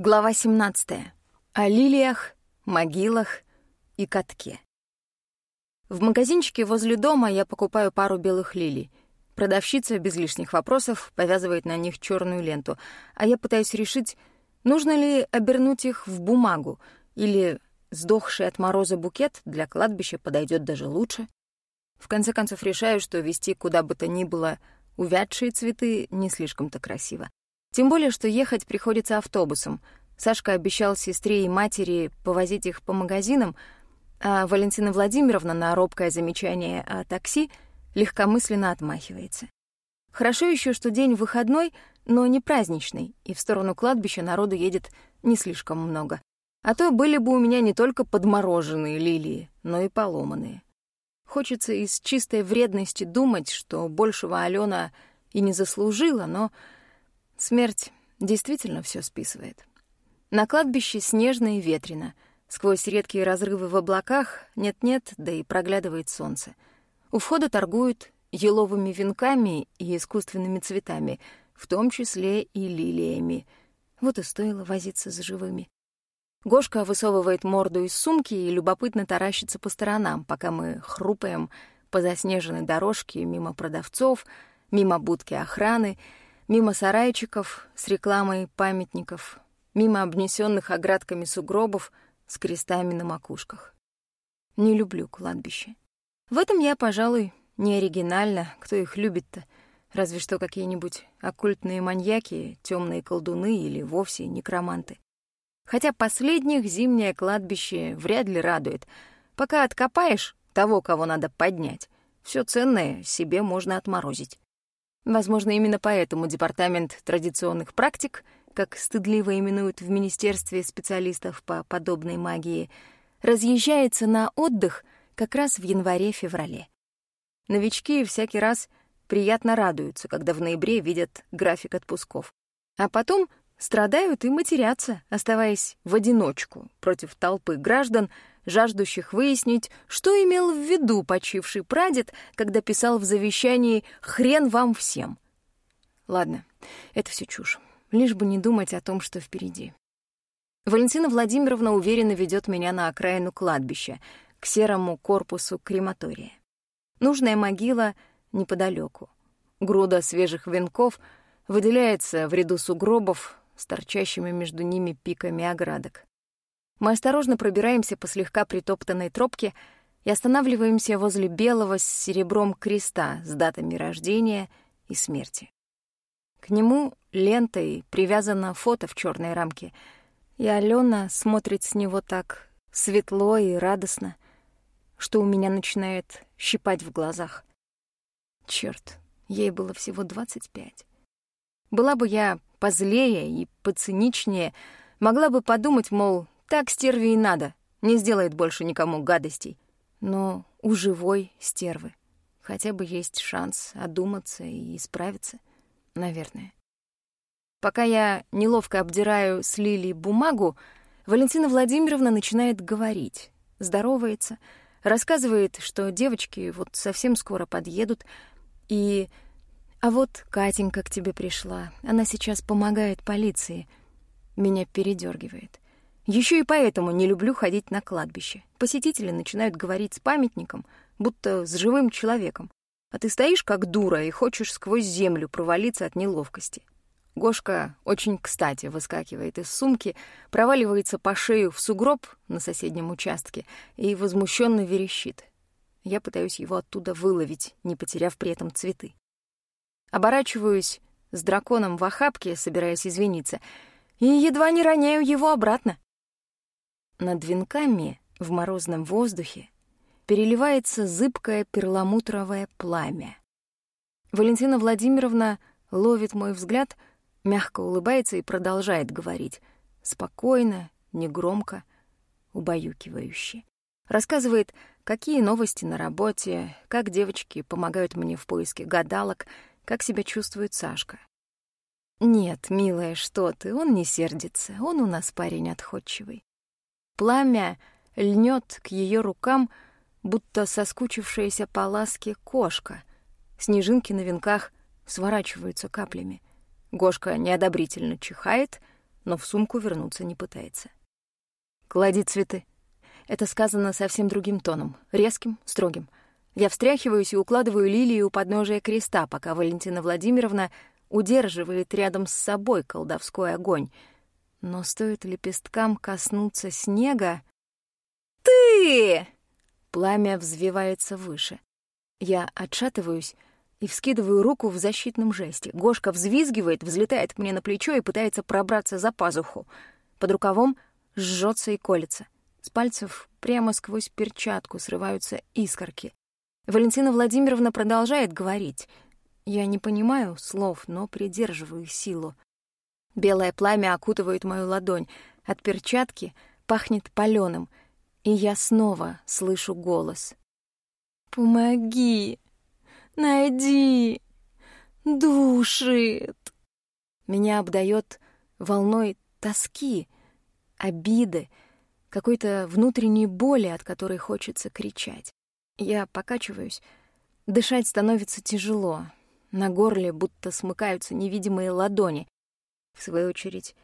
Глава 17. О лилиях, могилах и катке. В магазинчике возле дома я покупаю пару белых лилий. Продавщица без лишних вопросов повязывает на них черную ленту, а я пытаюсь решить, нужно ли обернуть их в бумагу или сдохший от мороза букет для кладбища подойдет даже лучше. В конце концов решаю, что вести куда бы то ни было увядшие цветы не слишком-то красиво. Тем более, что ехать приходится автобусом. Сашка обещал сестре и матери повозить их по магазинам, а Валентина Владимировна на робкое замечание о такси легкомысленно отмахивается. Хорошо еще, что день выходной, но не праздничный, и в сторону кладбища народу едет не слишком много. А то были бы у меня не только подмороженные лилии, но и поломанные. Хочется из чистой вредности думать, что большего Алена и не заслужила, но Смерть действительно все списывает. На кладбище снежно и ветрено. Сквозь редкие разрывы в облаках нет-нет, да и проглядывает солнце. У входа торгуют еловыми венками и искусственными цветами, в том числе и лилиями. Вот и стоило возиться с живыми. Гошка высовывает морду из сумки и любопытно таращится по сторонам, пока мы хрупаем по заснеженной дорожке мимо продавцов, мимо будки охраны — Мимо сарайчиков с рекламой памятников, мимо обнесенных оградками сугробов с крестами на макушках. Не люблю кладбище. В этом я, пожалуй, не оригинально, кто их любит-то, разве что какие-нибудь оккультные маньяки, темные колдуны или вовсе некроманты. Хотя последних зимнее кладбище вряд ли радует. Пока откопаешь того, кого надо поднять, все ценное себе можно отморозить. Возможно, именно поэтому Департамент традиционных практик, как стыдливо именуют в Министерстве специалистов по подобной магии, разъезжается на отдых как раз в январе-феврале. Новички всякий раз приятно радуются, когда в ноябре видят график отпусков. А потом страдают и матерятся, оставаясь в одиночку против толпы граждан, жаждущих выяснить, что имел в виду почивший прадед, когда писал в завещании «хрен вам всем». Ладно, это все чушь. Лишь бы не думать о том, что впереди. Валентина Владимировна уверенно ведет меня на окраину кладбища, к серому корпусу крематория. Нужная могила неподалеку. Груда свежих венков выделяется в ряду сугробов с торчащими между ними пиками оградок. Мы осторожно пробираемся по слегка притоптанной тропке и останавливаемся возле белого с серебром креста с датами рождения и смерти. К нему лентой привязано фото в черной рамке, и Алена смотрит с него так светло и радостно, что у меня начинает щипать в глазах. Черт, ей было всего двадцать пять. Была бы я позлее и поциничнее, могла бы подумать, мол, так стерве и надо, не сделает больше никому гадостей. Но у живой стервы хотя бы есть шанс одуматься и исправиться, наверное. Пока я неловко обдираю с Лили бумагу, Валентина Владимировна начинает говорить, здоровается, рассказывает, что девочки вот совсем скоро подъедут, и... А вот Катенька к тебе пришла, она сейчас помогает полиции. Меня передергивает. Еще и поэтому не люблю ходить на кладбище. Посетители начинают говорить с памятником, будто с живым человеком. А ты стоишь как дура и хочешь сквозь землю провалиться от неловкости. Гошка очень кстати выскакивает из сумки, проваливается по шею в сугроб на соседнем участке и возмущенно верещит. Я пытаюсь его оттуда выловить, не потеряв при этом цветы. Оборачиваюсь с драконом в охапке, собираясь извиниться, и едва не роняю его обратно. Над венками в морозном воздухе переливается зыбкое перламутровое пламя. Валентина Владимировна ловит мой взгляд, мягко улыбается и продолжает говорить. Спокойно, негромко, убаюкивающе. Рассказывает, какие новости на работе, как девочки помогают мне в поиске гадалок, как себя чувствует Сашка. Нет, милая, что ты, он не сердится, он у нас парень отходчивый. Пламя льнет к ее рукам, будто соскучившаяся по ласке кошка. Снежинки на венках сворачиваются каплями. Гошка неодобрительно чихает, но в сумку вернуться не пытается. «Клади цветы». Это сказано совсем другим тоном, резким, строгим. Я встряхиваюсь и укладываю лилии у подножия креста, пока Валентина Владимировна удерживает рядом с собой колдовской огонь. Но стоит лепесткам коснуться снега... «Ты!» Пламя взвивается выше. Я отшатываюсь и вскидываю руку в защитном жесте. Гошка взвизгивает, взлетает мне на плечо и пытается пробраться за пазуху. Под рукавом жжется и колется. С пальцев прямо сквозь перчатку срываются искорки. Валентина Владимировна продолжает говорить. Я не понимаю слов, но придерживаю силу. Белое пламя окутывает мою ладонь. От перчатки пахнет палёным, и я снова слышу голос. «Помоги! Найди! Душит!» Меня обдает волной тоски, обиды, какой-то внутренней боли, от которой хочется кричать. Я покачиваюсь, дышать становится тяжело. На горле будто смыкаются невидимые ладони. В свою очередь,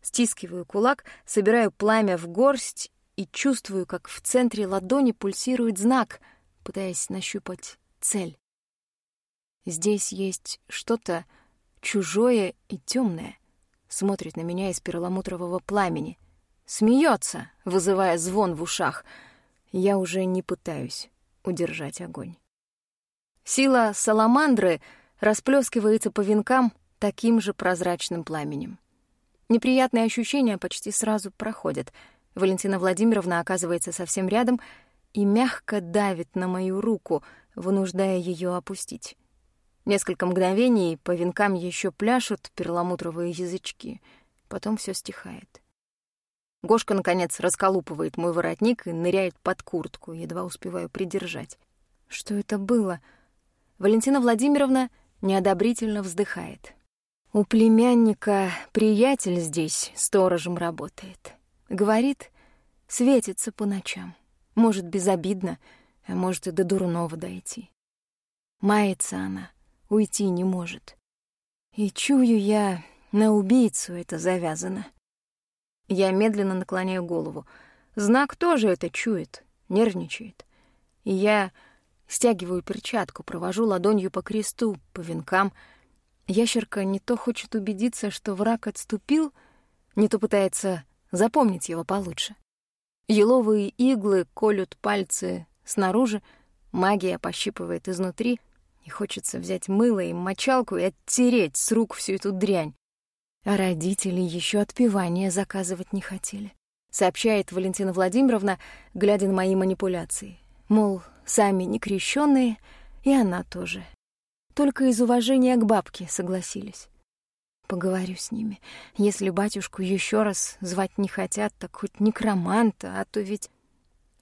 стискиваю кулак, собираю пламя в горсть и чувствую, как в центре ладони пульсирует знак, пытаясь нащупать цель. Здесь есть что-то чужое и темное, смотрит на меня из перламутрового пламени, смеется, вызывая звон в ушах. Я уже не пытаюсь удержать огонь. Сила саламандры расплескивается по венкам таким же прозрачным пламенем. Неприятные ощущения почти сразу проходят. Валентина Владимировна оказывается совсем рядом и мягко давит на мою руку, вынуждая ее опустить. Несколько мгновений по венкам еще пляшут перламутровые язычки, потом все стихает. Гошка, наконец, расколупывает мой воротник и ныряет под куртку, едва успеваю придержать. Что это было? Валентина Владимировна неодобрительно вздыхает. У племянника приятель здесь сторожем работает. Говорит, светится по ночам. Может, безобидно, а может и до дурного дойти. Мается она, уйти не может. И чую я, на убийцу это завязано. Я медленно наклоняю голову. Знак тоже это чует, нервничает. И я стягиваю перчатку, провожу ладонью по кресту, по венкам. Ящерка не то хочет убедиться, что враг отступил, не то пытается запомнить его получше. Еловые иглы колют пальцы снаружи, магия пощипывает изнутри, и хочется взять мыло и мочалку и оттереть с рук всю эту дрянь. А родители еще отпевания заказывать не хотели. Сообщает Валентина Владимировна, глядя на мои манипуляции. Мол, сами не крещенные, и она тоже. Только из уважения к бабке согласились. Поговорю с ними. Если батюшку еще раз звать не хотят, так хоть некроманта, а то ведь...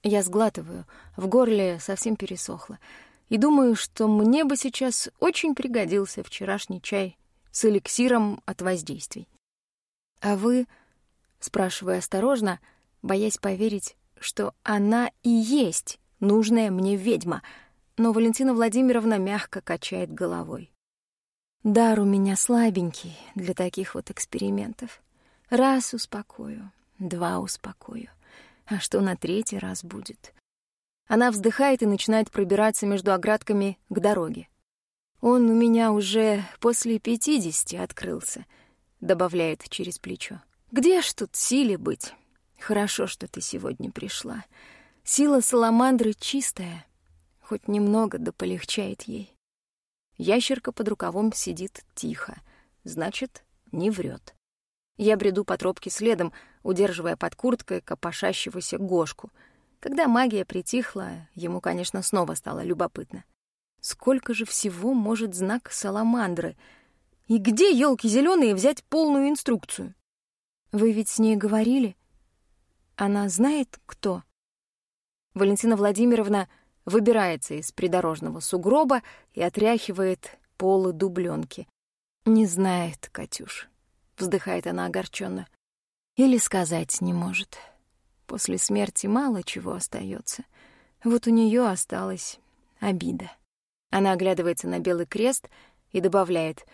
Я сглатываю, в горле совсем пересохло. И думаю, что мне бы сейчас очень пригодился вчерашний чай с эликсиром от воздействий. «А вы...» — спрашиваю осторожно, боясь поверить, что она и есть нужная мне ведьма, но Валентина Владимировна мягко качает головой. «Дар у меня слабенький для таких вот экспериментов. Раз успокою, два успокою. А что на третий раз будет?» Она вздыхает и начинает пробираться между оградками к дороге. «Он у меня уже после пятидесяти открылся», — добавляет через плечо. «Где ж тут силе быть? Хорошо, что ты сегодня пришла. Сила саламандры чистая, хоть немного да полегчает ей». Ящерка под рукавом сидит тихо, значит, не врет. Я бреду по тропке следом, удерживая под курткой копошащегося Гошку. Когда магия притихла, ему, конечно, снова стало любопытно. Сколько же всего может знак саламандры? И где, елки зеленые, взять полную инструкцию? Вы ведь с ней говорили? Она знает, кто? Валентина Владимировна выбирается из придорожного сугроба и отряхивает полы дубленки. «Не знает, Катюш», — вздыхает она огорченно. «Или сказать не может. После смерти мало чего остается. Вот у нее осталась обида». Она оглядывается на белый крест и добавляет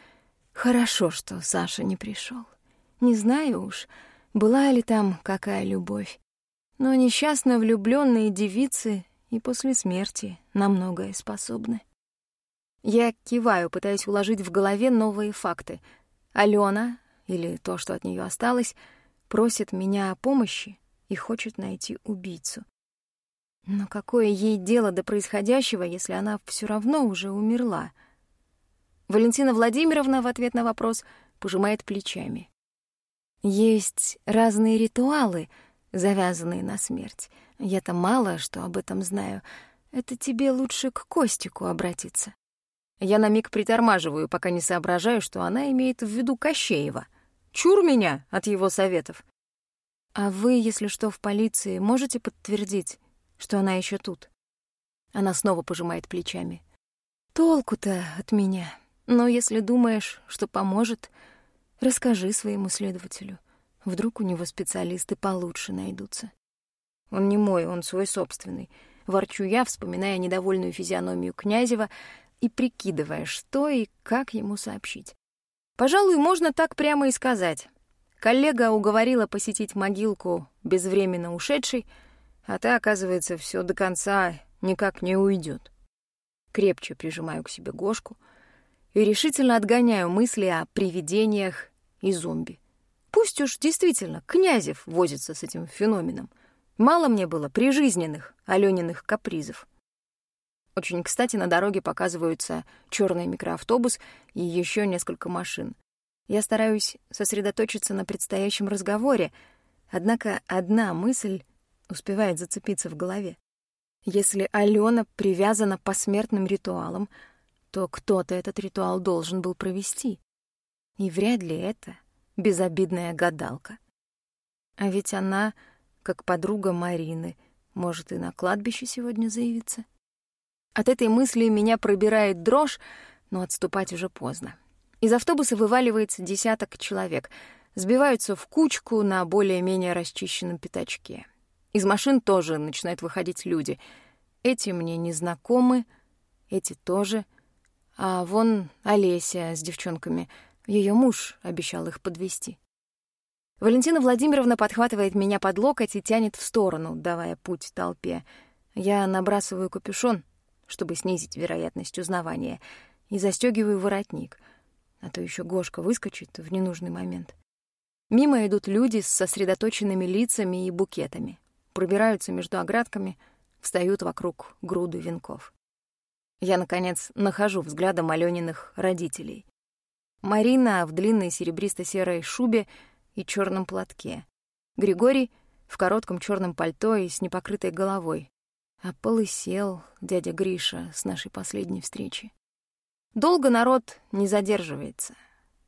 «Хорошо, что Саша не пришел. Не знаю уж, была ли там какая любовь. Но несчастно влюбленные девицы и после смерти на многое способны. Я киваю, пытаясь уложить в голове новые факты. Алена, или то, что от нее осталось, просит меня о помощи и хочет найти убийцу. Но какое ей дело до происходящего, если она все равно уже умерла? Валентина Владимировна в ответ на вопрос пожимает плечами. Есть разные ритуалы, завязанные на смерть. Я-то мало что об этом знаю. Это тебе лучше к Костику обратиться. Я на миг притормаживаю, пока не соображаю, что она имеет в виду Кощеева. Чур меня от его советов. А вы, если что, в полиции можете подтвердить, что она еще тут? Она снова пожимает плечами. Толку-то от меня. Но если думаешь, что поможет, расскажи своему следователю. Вдруг у него специалисты получше найдутся. Он не мой, он свой собственный. Ворчу я, вспоминая недовольную физиономию Князева и прикидывая, что и как ему сообщить. Пожалуй, можно так прямо и сказать. Коллега уговорила посетить могилку безвременно ушедшей, а та, оказывается, все до конца никак не уйдет. Крепче прижимаю к себе Гошку и решительно отгоняю мысли о привидениях и зомби. Пусть уж действительно Князев возится с этим феноменом. Мало мне было прижизненных Алёниных капризов. Очень кстати на дороге показываются черный микроавтобус и еще несколько машин. Я стараюсь сосредоточиться на предстоящем разговоре, однако одна мысль успевает зацепиться в голове. Если Алена привязана по смертным ритуалам, то кто-то этот ритуал должен был провести. И вряд ли это безобидная гадалка. А ведь она, как подруга Марины, может и на кладбище сегодня заявиться. От этой мысли меня пробирает дрожь, но отступать уже поздно. Из автобуса вываливается десяток человек, сбиваются в кучку на более-менее расчищенном пятачке. Из машин тоже начинают выходить люди. Эти мне не знакомы, эти тоже. А вон Олеся с девчонками. Ее муж обещал их подвести. Валентина Владимировна подхватывает меня под локоть и тянет в сторону, давая путь толпе. Я набрасываю капюшон, чтобы снизить вероятность узнавания, и застегиваю воротник — а то еще Гошка выскочит в ненужный момент. Мимо идут люди с сосредоточенными лицами и букетами, пробираются между оградками, встают вокруг груды венков. Я, наконец, нахожу взглядом Алёниных родителей. Марина в длинной серебристо-серой шубе и черном платке. Григорий в коротком черном пальто и с непокрытой головой. А полысел дядя Гриша с нашей последней встречи. Долго народ не задерживается.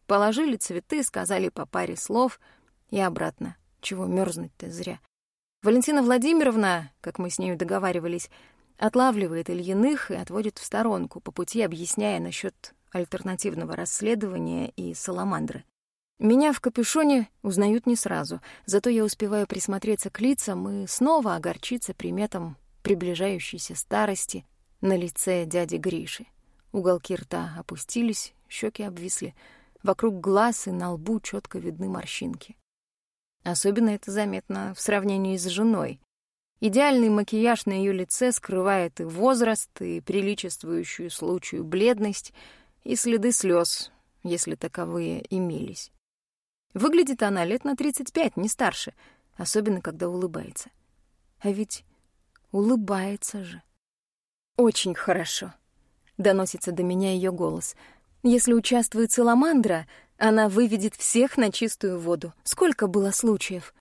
Положили цветы, сказали по паре слов и обратно. Чего мерзнуть-то зря. Валентина Владимировна, как мы с нею договаривались, отлавливает Ильиных и отводит в сторонку, по пути объясняя насчет альтернативного расследования и саламандры. Меня в капюшоне узнают не сразу, зато я успеваю присмотреться к лицам и снова огорчиться приметам приближающейся старости на лице дяди Гриши. Уголки рта опустились, щеки обвисли. Вокруг глаз и на лбу четко видны морщинки. Особенно это заметно в сравнении с женой. Идеальный макияж на ее лице скрывает и возраст, и приличествующую случаю бледность, и следы слез, если таковые имелись. Выглядит она лет на 35, не старше, особенно когда улыбается. А ведь улыбается же. Очень хорошо. — доносится до меня ее голос. «Если участвует Саламандра, она выведет всех на чистую воду. Сколько было случаев?»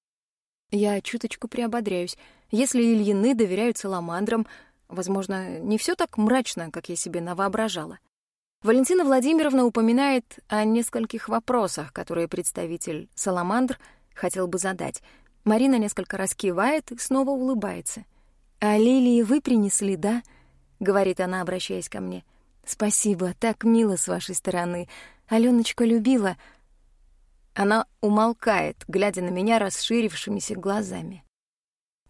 Я чуточку приободряюсь. Если Ильины доверяют Саламандрам, возможно, не все так мрачно, как я себе навоображала. Валентина Владимировна упоминает о нескольких вопросах, которые представитель Саламандр хотел бы задать. Марина несколько раз кивает и снова улыбается. «А лилии вы принесли, да?» — говорит она, обращаясь ко мне. «Спасибо, так мило с вашей стороны. Алёночка любила...» Она умолкает, глядя на меня расширившимися глазами.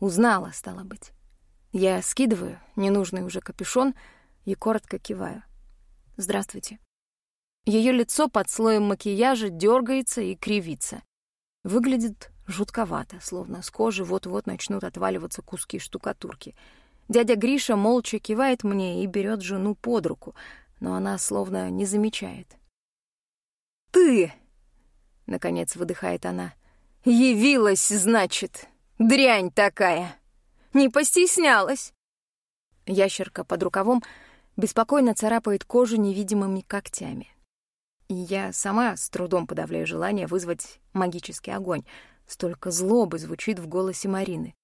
Узнала, стало быть. Я скидываю ненужный уже капюшон и коротко киваю. «Здравствуйте». Ее лицо под слоем макияжа дергается и кривится. Выглядит жутковато, словно с кожи вот-вот начнут отваливаться куски штукатурки. Дядя Гриша молча кивает мне и берет жену под руку, но она словно не замечает. «Ты!» — наконец выдыхает она. «Явилась, значит, дрянь такая! Не постеснялась!» Ящерка под рукавом беспокойно царапает кожу невидимыми когтями. И я сама с трудом подавляю желание вызвать магический огонь. Столько злобы звучит в голосе Марины.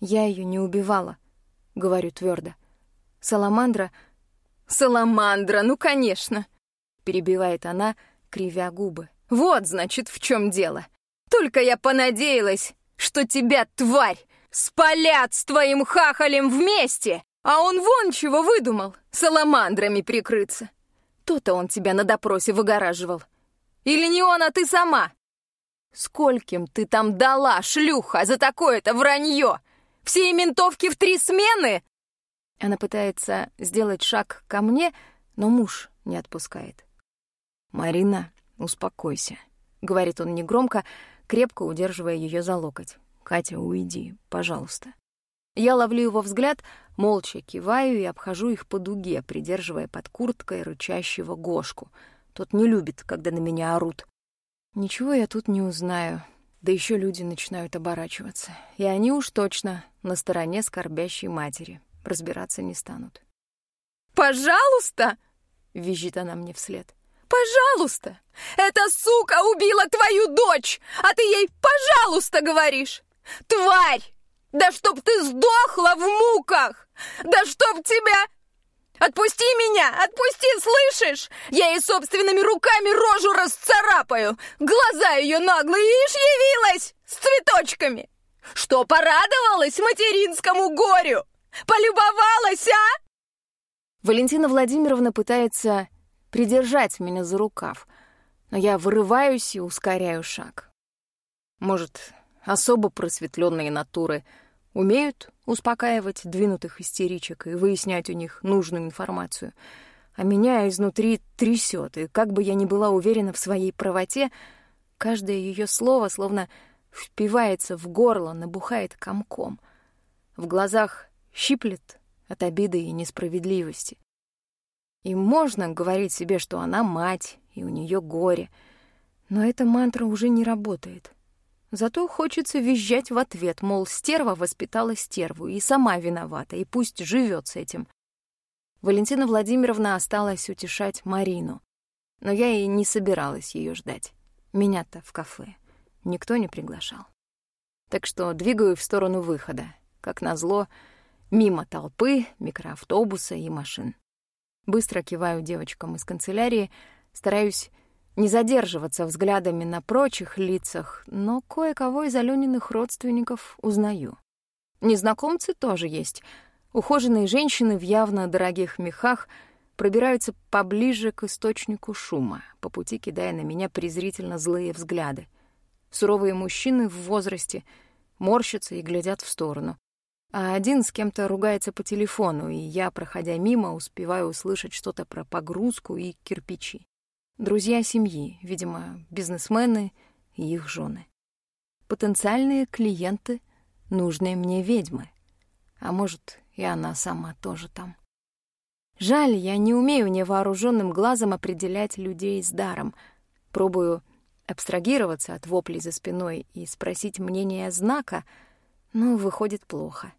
Я ее не убивала, говорю твердо. Саламандра... Саламандра, ну, конечно! Перебивает она, кривя губы. Вот, значит, в чем дело. Только я понадеялась, что тебя, тварь, спалят с твоим хахалем вместе, а он вон чего выдумал, саламандрами прикрыться. То-то он тебя на допросе выгораживал. Или не он, а ты сама? Скольким ты там дала, шлюха, за такое-то вранье? Все ментовки в три смены?» Она пытается сделать шаг ко мне, но муж не отпускает. «Марина, успокойся», — говорит он негромко, крепко удерживая ее за локоть. «Катя, уйди, пожалуйста». Я ловлю его взгляд, молча киваю и обхожу их по дуге, придерживая под курткой рычащего Гошку. Тот не любит, когда на меня орут. Ничего я тут не узнаю. Да еще люди начинают оборачиваться. И они уж точно на стороне скорбящей матери. Разбираться не станут. «Пожалуйста!» — визжит она мне вслед. «Пожалуйста! Эта сука убила твою дочь, а ты ей «пожалуйста» говоришь! Тварь! Да чтоб ты сдохла в муках! Да чтоб тебя... Отпусти меня! Отпусти, слышишь? Я ей собственными руками рожу расцарапаю! Глаза ее наглые, ишь, явилась! С цветочками! Что, порадовалась материнскому горю? Полюбовалась, а?» Валентина Владимировна пытается придержать меня за рукав, но я вырываюсь и ускоряю шаг. Может, особо просветленные натуры — умеют успокаивать двинутых истеричек и выяснять у них нужную информацию. А меня изнутри трясет, и как бы я ни была уверена в своей правоте, каждое ее слово словно впивается в горло, набухает комком. В глазах щиплет от обиды и несправедливости. И можно говорить себе, что она мать, и у нее горе, но эта мантра уже не работает. Зато хочется визжать в ответ, мол, стерва воспитала стерву и сама виновата, и пусть живет с этим. Валентина Владимировна осталась утешать Марину, но я и не собиралась ее ждать. Меня-то в кафе никто не приглашал. Так что двигаю в сторону выхода, как назло, мимо толпы, микроавтобуса и машин. Быстро киваю девочкам из канцелярии, стараюсь не задерживаться взглядами на прочих лицах, но кое-кого из Алёниных родственников узнаю. Незнакомцы тоже есть. Ухоженные женщины в явно дорогих мехах пробираются поближе к источнику шума, по пути кидая на меня презрительно злые взгляды. Суровые мужчины в возрасте морщатся и глядят в сторону. А один с кем-то ругается по телефону, и я, проходя мимо, успеваю услышать что-то про погрузку и кирпичи. Друзья семьи, видимо, бизнесмены и их жены. Потенциальные клиенты, нужные мне ведьмы. А может, и она сама тоже там. Жаль, я не умею невооруженным глазом определять людей с даром. Пробую абстрагироваться от воплей за спиной и спросить мнение знака, но выходит плохо.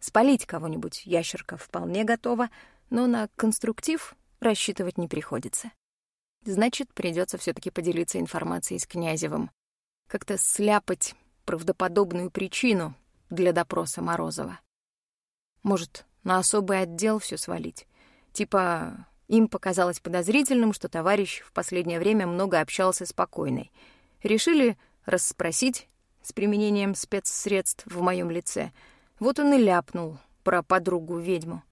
Спалить кого-нибудь ящерка вполне готова, но на конструктив рассчитывать не приходится. Значит, придется все таки поделиться информацией с Князевым. Как-то сляпать правдоподобную причину для допроса Морозова. Может, на особый отдел все свалить. Типа, им показалось подозрительным, что товарищ в последнее время много общался с покойной. Решили расспросить с применением спецсредств в моем лице. Вот он и ляпнул про подругу-ведьму.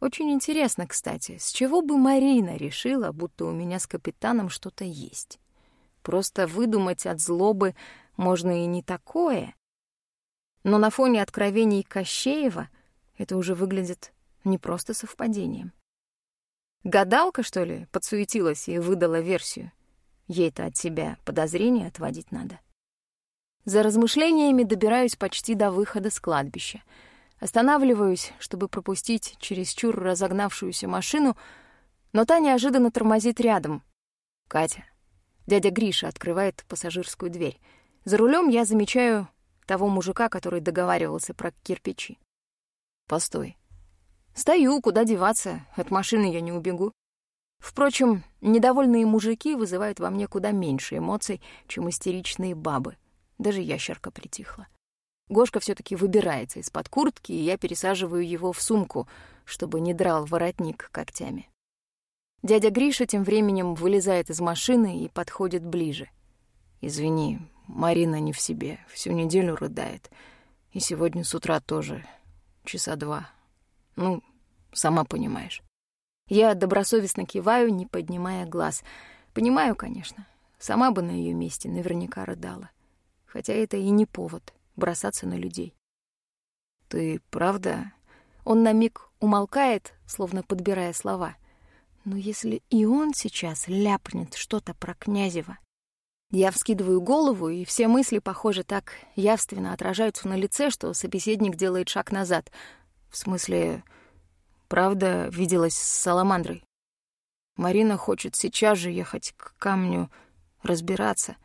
Очень интересно, кстати, с чего бы Марина решила, будто у меня с капитаном что-то есть? Просто выдумать от злобы можно и не такое. Но на фоне откровений Кощеева это уже выглядит не просто совпадением. Гадалка, что ли, подсуетилась и выдала версию? Ей-то от себя подозрения отводить надо. За размышлениями добираюсь почти до выхода с кладбища. Останавливаюсь, чтобы пропустить чересчур разогнавшуюся машину, но та неожиданно тормозит рядом. «Катя». Дядя Гриша открывает пассажирскую дверь. За рулем я замечаю того мужика, который договаривался про кирпичи. «Постой». Стою, куда деваться, от машины я не убегу. Впрочем, недовольные мужики вызывают во мне куда меньше эмоций, чем истеричные бабы. Даже ящерка притихла. Гошка все таки выбирается из-под куртки, и я пересаживаю его в сумку, чтобы не драл воротник когтями. Дядя Гриша тем временем вылезает из машины и подходит ближе. «Извини, Марина не в себе, всю неделю рыдает. И сегодня с утра тоже, часа два. Ну, сама понимаешь». Я добросовестно киваю, не поднимая глаз. Понимаю, конечно. Сама бы на ее месте наверняка рыдала. Хотя это и не повод бросаться на людей. «Ты правда?» Он на миг умолкает, словно подбирая слова. Но если и он сейчас ляпнет что-то про Князева... Я вскидываю голову, и все мысли, похоже, так явственно отражаются на лице, что собеседник делает шаг назад. В смысле, правда виделась с Саламандрой. Марина хочет сейчас же ехать к камню, разбираться.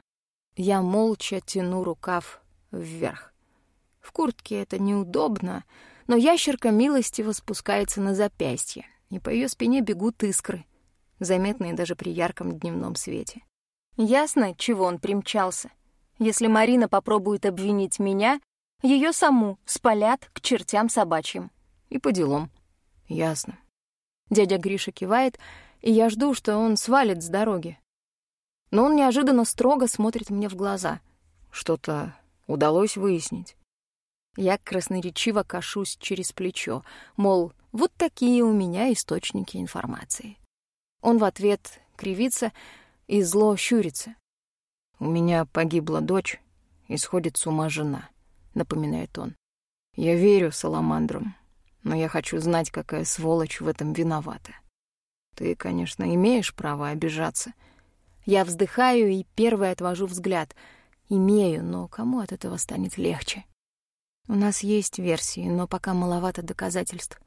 Я молча тяну рукав вверх. В куртке это неудобно, но ящерка милостиво спускается на запястье, и по ее спине бегут искры, заметные даже при ярком дневном свете. Ясно, чего он примчался. Если Марина попробует обвинить меня, ее саму спалят к чертям собачьим. И по делам. Ясно. Дядя Гриша кивает, и я жду, что он свалит с дороги. Но он неожиданно строго смотрит мне в глаза. Что-то удалось выяснить. Я красноречиво кашусь через плечо, мол, вот такие у меня источники информации. Он в ответ кривится и зло щурится. «У меня погибла дочь, и сходит с ума жена», — напоминает он. «Я верю саламандрам, но я хочу знать, какая сволочь в этом виновата. Ты, конечно, имеешь право обижаться». Я вздыхаю и первой отвожу взгляд. Имею, но кому от этого станет легче? У нас есть версии, но пока маловато доказательств.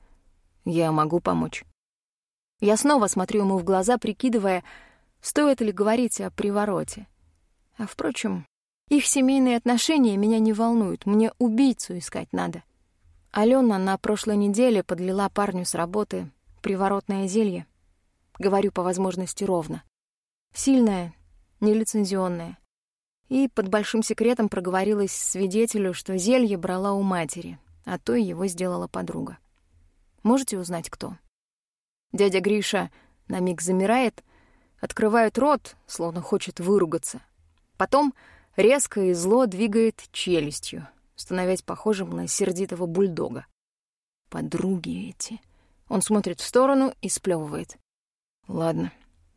Я могу помочь. Я снова смотрю ему в глаза, прикидывая, стоит ли говорить о привороте. А, впрочем, их семейные отношения меня не волнуют, мне убийцу искать надо. Алена на прошлой неделе подлила парню с работы приворотное зелье. Говорю по возможности ровно. Сильное, нелицензионное. И под большим секретом проговорилась свидетелю, что зелье брала у матери, а то его сделала подруга. Можете узнать, кто? Дядя Гриша на миг замирает, открывает рот, словно хочет выругаться. Потом резко и зло двигает челюстью, становясь похожим на сердитого бульдога. Подруги эти. Он смотрит в сторону и сплевывает. Ладно,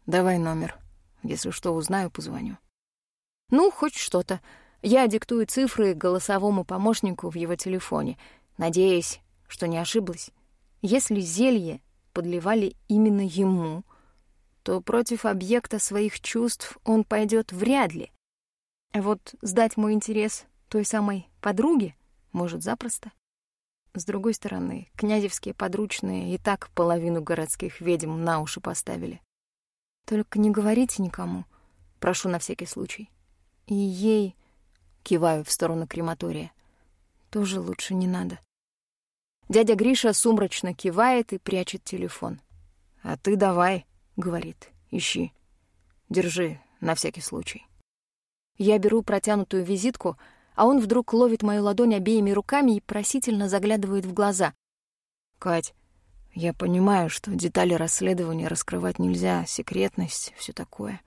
давай номер. Если что узнаю, позвоню. Ну, хоть что-то. Я диктую цифры голосовому помощнику в его телефоне, надеясь, что не ошиблась. Если зелье подливали именно ему, то против объекта своих чувств он пойдет вряд ли. Вот сдать мой интерес той самой подруге может запросто. С другой стороны, князевские подручные и так половину городских ведьм на уши поставили. Только не говорите никому, прошу на всякий случай. И ей, киваю в сторону крематория, тоже лучше не надо. Дядя Гриша сумрачно кивает и прячет телефон. «А ты давай», — говорит, — «ищи. Держи, на всякий случай». Я беру протянутую визитку, а он вдруг ловит мою ладонь обеими руками и просительно заглядывает в глаза. «Кать, я понимаю, что детали расследования раскрывать нельзя, секретность, все такое.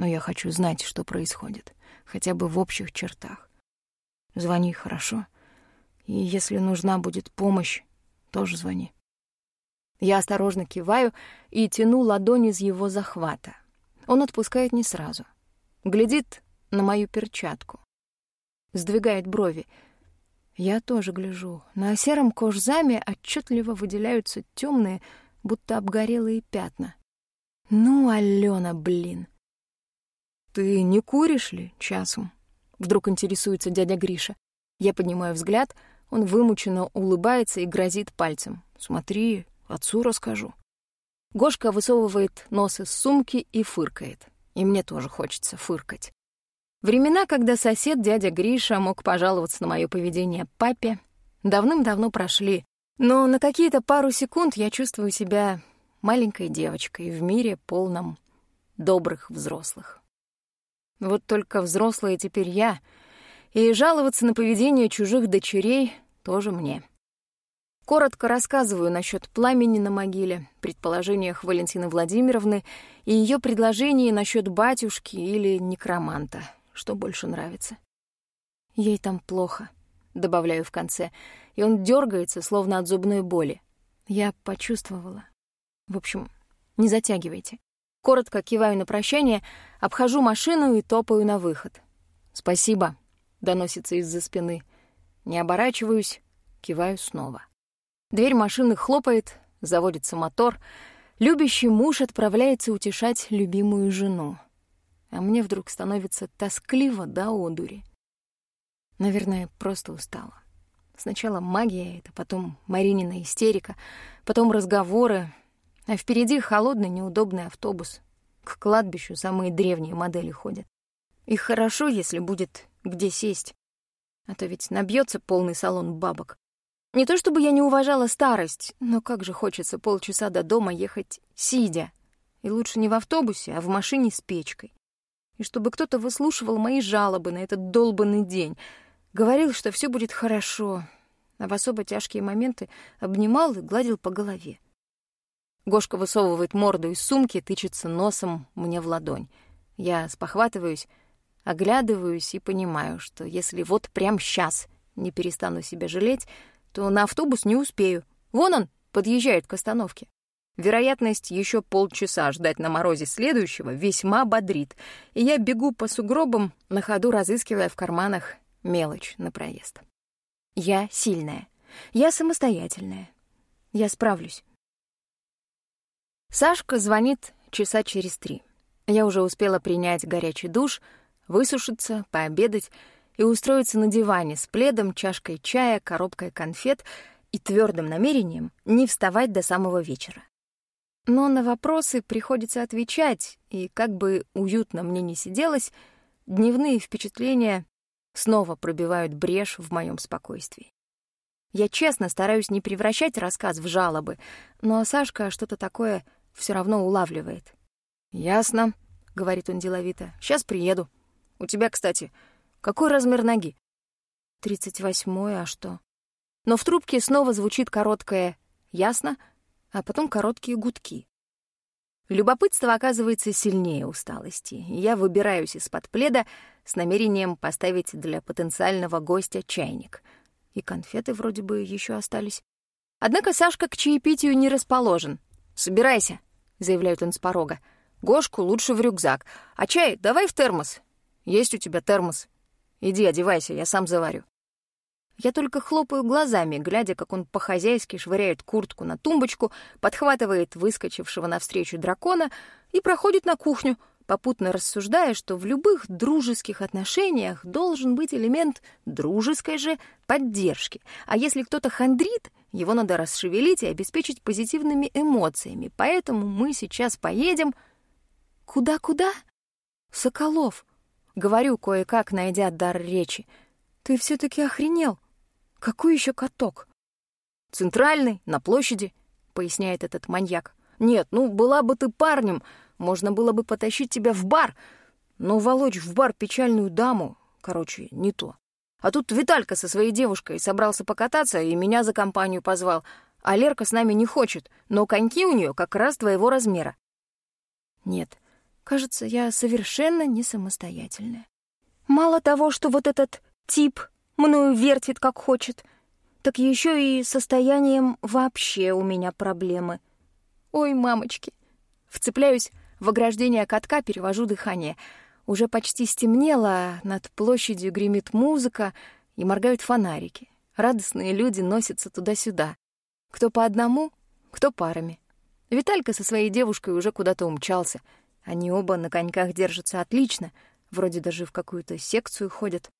Но я хочу знать, что происходит, хотя бы в общих чертах. Звони, хорошо? И если нужна будет помощь, тоже звони. Я осторожно киваю и тяну ладонь из его захвата. Он отпускает не сразу. Глядит на мою перчатку. Сдвигает брови — я тоже гляжу. На сером кожзаме отчетливо выделяются темные, будто обгорелые пятна. Ну, Алена, блин. Ты не куришь ли часом? Вдруг интересуется дядя Гриша. Я поднимаю взгляд, он вымученно улыбается и грозит пальцем. «Смотри, отцу расскажу». Гошка высовывает нос из сумки и фыркает. И мне тоже хочется фыркать. Времена, когда сосед дядя Гриша мог пожаловаться на мое поведение папе, давным-давно прошли, но на какие-то пару секунд я чувствую себя маленькой девочкой в мире полном добрых взрослых. Вот только взрослая теперь я, и жаловаться на поведение чужих дочерей тоже мне. Коротко рассказываю насчет пламени на могиле, предположениях Валентины Владимировны и ее предложении насчет батюшки или некроманта, что больше нравится. Ей там плохо, добавляю в конце, и он дергается, словно от зубной боли. Я почувствовала. В общем, не затягивайте. Коротко киваю на прощание, обхожу машину и топаю на выход. «Спасибо», — доносится из-за спины. Не оборачиваюсь, киваю снова. Дверь машины хлопает, заводится мотор. Любящий муж отправляется утешать любимую жену. А мне вдруг становится тоскливо до одури. Наверное, просто устала. Сначала магия это, потом Маринина истерика, потом разговоры, а впереди холодный неудобный автобус. К кладбищу самые древние модели ходят. И хорошо, если будет где сесть. А то ведь набьется полный салон бабок. Не то чтобы я не уважала старость, но как же хочется полчаса до дома ехать сидя. И лучше не в автобусе, а в машине с печкой. И чтобы кто-то выслушивал мои жалобы на этот долбанный день — Говорил, что все будет хорошо, а в особо тяжкие моменты обнимал и гладил по голове. Гошка высовывает морду из сумки, тычется носом мне в ладонь. Я спохватываюсь, оглядываюсь и понимаю, что если вот прямо сейчас не перестану себя жалеть, то на автобус не успею. Вон он подъезжает к остановке. Вероятность еще полчаса ждать на морозе следующего весьма бодрит, и я бегу по сугробам, на ходу разыскивая в карманах Мелочь на проезд. Я сильная. Я самостоятельная. Я справлюсь. Сашка звонит часа через три. Я уже успела принять горячий душ, высушиться, пообедать и устроиться на диване с пледом, чашкой чая, коробкой конфет и твердым намерением не вставать до самого вечера. Но на вопросы приходится отвечать, и как бы уютно мне не сиделось, дневные впечатления снова пробивают брешь в моем спокойствии. Я честно стараюсь не превращать рассказ в жалобы, но Сашка что-то такое все равно улавливает. «Ясно», — говорит он деловито, — «сейчас приеду. У тебя, кстати, какой размер ноги?» «Тридцать восьмой, а что?» Но в трубке снова звучит короткое «ясно», а потом короткие гудки. Любопытство оказывается сильнее усталости, я выбираюсь из-под пледа с намерением поставить для потенциального гостя чайник. И конфеты вроде бы еще остались. Однако Сашка к чаепитию не расположен. «Собирайся», — заявляет он с порога. «Гошку лучше в рюкзак, а чай давай в термос. Есть у тебя термос. Иди одевайся, я сам заварю». Я только хлопаю глазами, глядя, как он по-хозяйски швыряет куртку на тумбочку, подхватывает выскочившего навстречу дракона и проходит на кухню, попутно рассуждая, что в любых дружеских отношениях должен быть элемент дружеской же поддержки. А если кто-то хандрит, его надо расшевелить и обеспечить позитивными эмоциями. Поэтому мы сейчас поедем... Куда-куда? Соколов. Говорю кое-как, найдя дар речи. Ты все таки охренел. Какой еще каток? Центральный, на площади, поясняет этот маньяк. Нет, ну была бы ты парнем, можно было бы потащить тебя в бар, но волочь в бар печальную даму, короче, не то. А тут Виталька со своей девушкой собрался покататься и меня за компанию позвал, а Лерка с нами не хочет, но коньки у нее как раз твоего размера. Нет, кажется, я совершенно не самостоятельная. Мало того, что вот этот тип мною вертит как хочет, так еще и состоянием вообще у меня проблемы. Ой, мамочки. Вцепляюсь в ограждение катка, перевожу дыхание. Уже почти стемнело, над площадью гремит музыка и моргают фонарики. Радостные люди носятся туда-сюда. Кто по одному, кто парами. Виталька со своей девушкой уже куда-то умчался. Они оба на коньках держатся отлично. вроде даже в какую-то секцию ходят,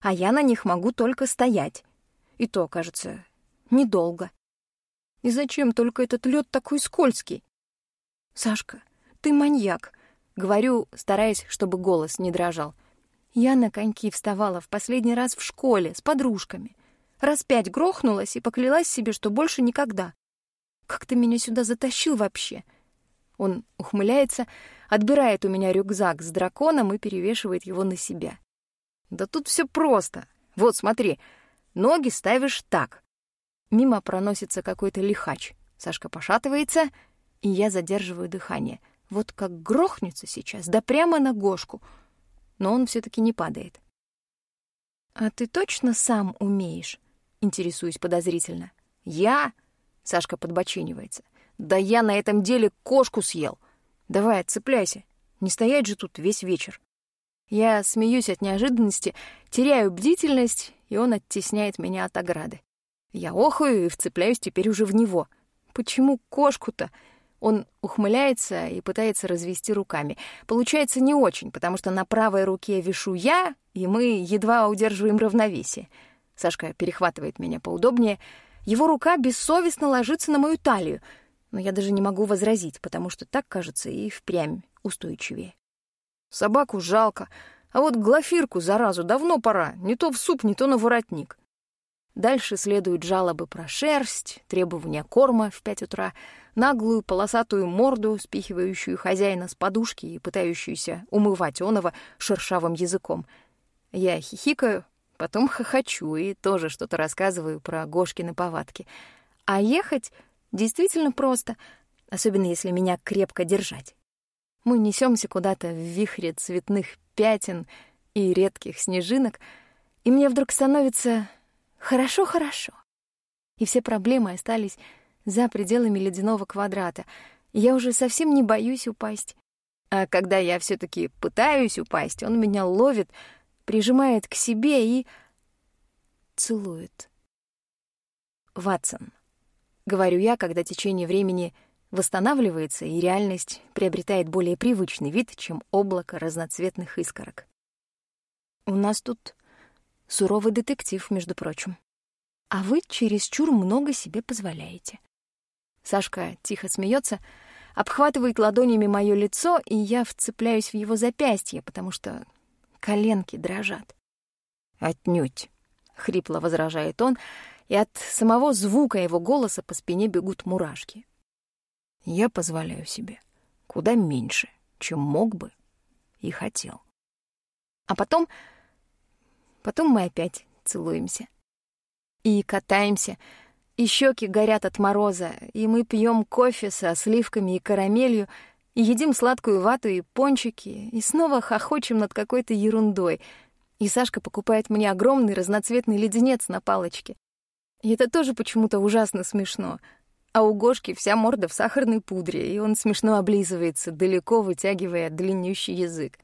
а я на них могу только стоять. И то, кажется, недолго. И зачем только этот лед такой скользкий? Сашка, ты маньяк, говорю, стараясь, чтобы голос не дрожал. Я на коньки вставала в последний раз в школе с подружками. Раз пять грохнулась и поклялась себе, что больше никогда. Как ты меня сюда затащил вообще? Он ухмыляется, отбирает у меня рюкзак с драконом и перевешивает его на себя. Да тут все просто. Вот, смотри, ноги ставишь так. Мимо проносится какой-то лихач. Сашка пошатывается, и я задерживаю дыхание. Вот как грохнется сейчас, да прямо на Гошку. Но он все таки не падает. «А ты точно сам умеешь?» — интересуюсь подозрительно. «Я?» — Сашка подбочинивается. «Да я на этом деле кошку съел. Давай, цепляйся. Не стоять же тут весь вечер». Я смеюсь от неожиданности, теряю бдительность, и он оттесняет меня от ограды. Я охаю и вцепляюсь теперь уже в него. Почему кошку-то? Он ухмыляется и пытается развести руками. Получается не очень, потому что на правой руке вишу я, и мы едва удерживаем равновесие. Сашка перехватывает меня поудобнее. Его рука бессовестно ложится на мою талию, но я даже не могу возразить, потому что так, кажется, и впрямь устойчивее. Собаку жалко, а вот глафирку, заразу, давно пора, не то в суп, не то на воротник. Дальше следуют жалобы про шерсть, требования корма в пять утра, наглую полосатую морду, спихивающую хозяина с подушки и пытающуюся умывать оного шершавым языком. Я хихикаю, потом хохочу и тоже что-то рассказываю про Гошкины повадки. А ехать действительно просто, особенно если меня крепко держать. Мы несемся куда-то в вихре цветных пятен и редких снежинок, и мне вдруг становится хорошо-хорошо. И все проблемы остались за пределами ледяного квадрата, я уже совсем не боюсь упасть. А когда я все таки пытаюсь упасть, он меня ловит, прижимает к себе и целует. «Ватсон», — говорю я, когда течение времени — восстанавливается, и реальность приобретает более привычный вид, чем облако разноцветных искорок. У нас тут суровый детектив, между прочим. А вы чересчур много себе позволяете. Сашка тихо смеется, обхватывает ладонями мое лицо, и я вцепляюсь в его запястье, потому что коленки дрожат. «Отнюдь», — хрипло возражает он, и от самого звука его голоса по спине бегут мурашки я позволяю себе куда меньше, чем мог бы и хотел. А потом... Потом мы опять целуемся. И катаемся, и щеки горят от мороза, и мы пьем кофе со сливками и карамелью, и едим сладкую вату и пончики, и снова хохочем над какой-то ерундой. И Сашка покупает мне огромный разноцветный леденец на палочке. И это тоже почему-то ужасно смешно — а у Гошки вся морда в сахарной пудре, и он смешно облизывается, далеко вытягивая длиннющий язык.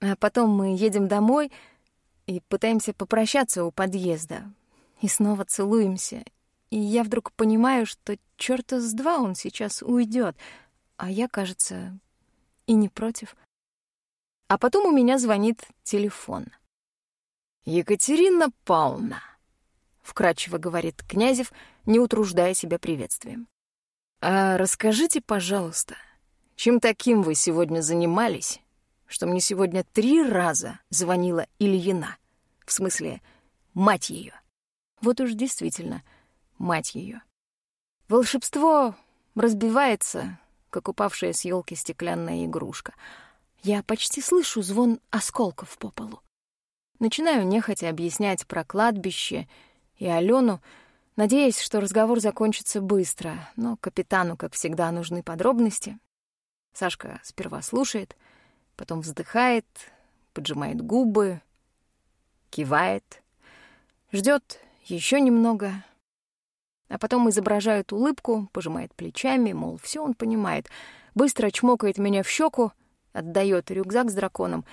А потом мы едем домой и пытаемся попрощаться у подъезда. И снова целуемся. И я вдруг понимаю, что чёрта с два он сейчас уйдет, а я, кажется, и не против. А потом у меня звонит телефон. «Екатерина Павловна», — вкратчиво говорит Князев — не утруждая себя приветствием. «А расскажите, пожалуйста, чем таким вы сегодня занимались, что мне сегодня три раза звонила Ильина? В смысле, мать ее. Вот уж действительно, мать ее. Волшебство разбивается, как упавшая с елки стеклянная игрушка. Я почти слышу звон осколков по полу. Начинаю нехотя объяснять про кладбище и Алену, надеясь, что разговор закончится быстро, но капитану, как всегда, нужны подробности. Сашка сперва слушает, потом вздыхает, поджимает губы, кивает, ждет еще немного, а потом изображает улыбку, пожимает плечами, мол, все он понимает, быстро чмокает меня в щеку, отдает рюкзак с драконом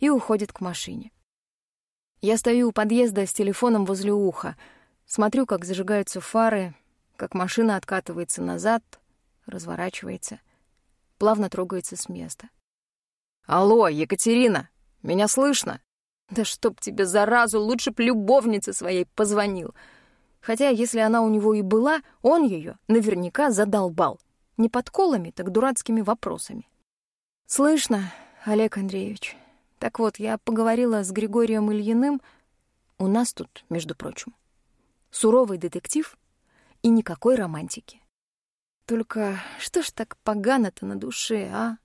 и уходит к машине. Я стою у подъезда с телефоном возле уха — Смотрю, как зажигаются фары, как машина откатывается назад, разворачивается, плавно трогается с места. «Алло, Екатерина!» — Меня слышно?» «Да чтоб тебе заразу, лучше б любовнице своей позвонил!» Хотя, если она у него и была, он ее наверняка задолбал. Не подколами, так дурацкими вопросами. «Слышно, Олег Андреевич. Так вот, я поговорила с Григорием Ильиным. У нас тут, между прочим, суровый детектив и никакой романтики. Только что ж так погано-то на душе, а?